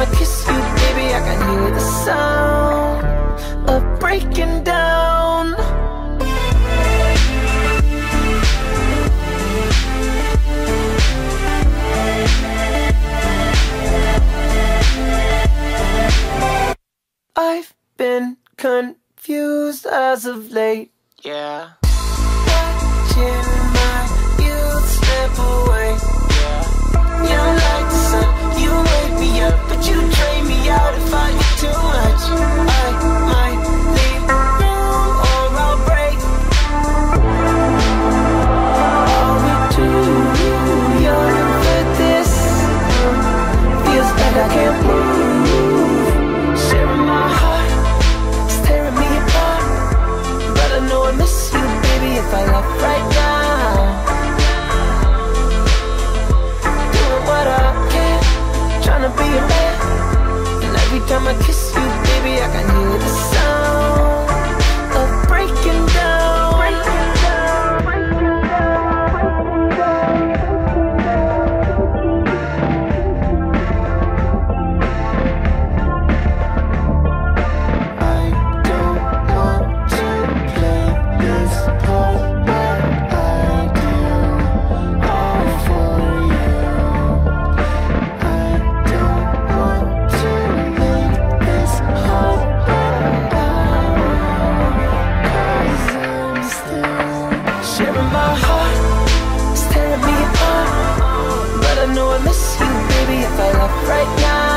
I kiss you, baby. I can hear the sound of breaking down. I've been confused as of late, yeah. Watching my youth slip away. be your man. And every time I kiss you, baby, I can hear. miss you, baby, if I left right now